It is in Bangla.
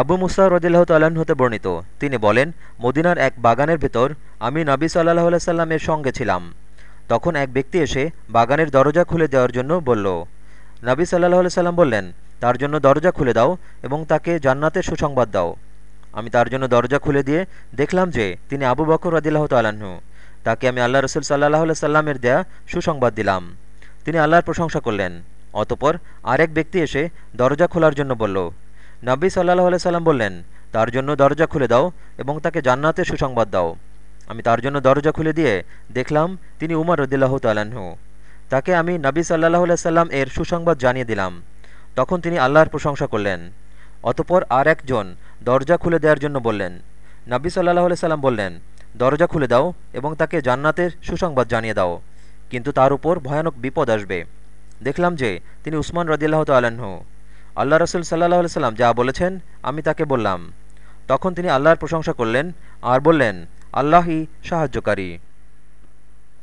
আবু মুসা রদিল্লাহ তাল্লাহ্ন হতে বর্ণিত। তিনি বলেন, মদিনার এক বাগানের ভেতর আমি নবী সাল্লাহ সাল্লামের সঙ্গে ছিলাম। তখন এক ব্যক্তি এসে বাগানের দরজা খুলে দেওয়ার জন্য বলল, নবী সাল্লাহ সাল্লাম বললেন, তার জন্য দরজা খুলে দাও এবং তাকে জান্নাতের সুসংবাদ দাও। আমি তার জন্য দরজা খুলে দিয়ে দেখলাম যে তিনি আবু বকর রদিল্লাহ তাল্লাহ্ন তাকে আমি আল্লাহ রসুল সাল্লাহ সাল্লামের দেয়া সুসংবাদ দিলাম। তিনি আল্লাহর প্রশংসা করলেন। অতপর আরেক ব্যক্তি এসে দরজা খোলার জন্য বলল নব্বী সাল্লাহ সাল্লাম বললেন, তার জন্য দরজা খুলে দাও এবং তাকে জান্নাতের সুসংবাদ দাও। আমি তার জন্য দরজা খুলে দিয়ে দেখলাম তিনি উমর রদিল্লাহ তাল্লাহ্ন তাকে আমি নবী সাল্লাহ সাল্লাম এর সুসংবাদ জানিয়ে দিলাম। তখন তিনি আল্লাহর প্রশংসা করলেন। অতপর আর একজন দরজা খুলে দেওয়ার জন্য বললেন, নবী সাল্লাহ সাল্লাম বললেন, দরজা খুলে দাও এবং তাকে জান্নাতের সুসংবাদ জানিয়ে দাও। কিন্তু তার উপর ভয়ানক বিপদ আসবে। দেখলাম যে তিনি উসমান রদিল্লাহ তাল্লাহ্ন আল্লাহ রসুল সাল্লাহ সাল্লাম যা বলেছেন, আমি তাকে বললাম। তখন তিনি আল্লাহর প্রশংসা করলেন আর বললেন, আল্লাহই সাহায্যকারী।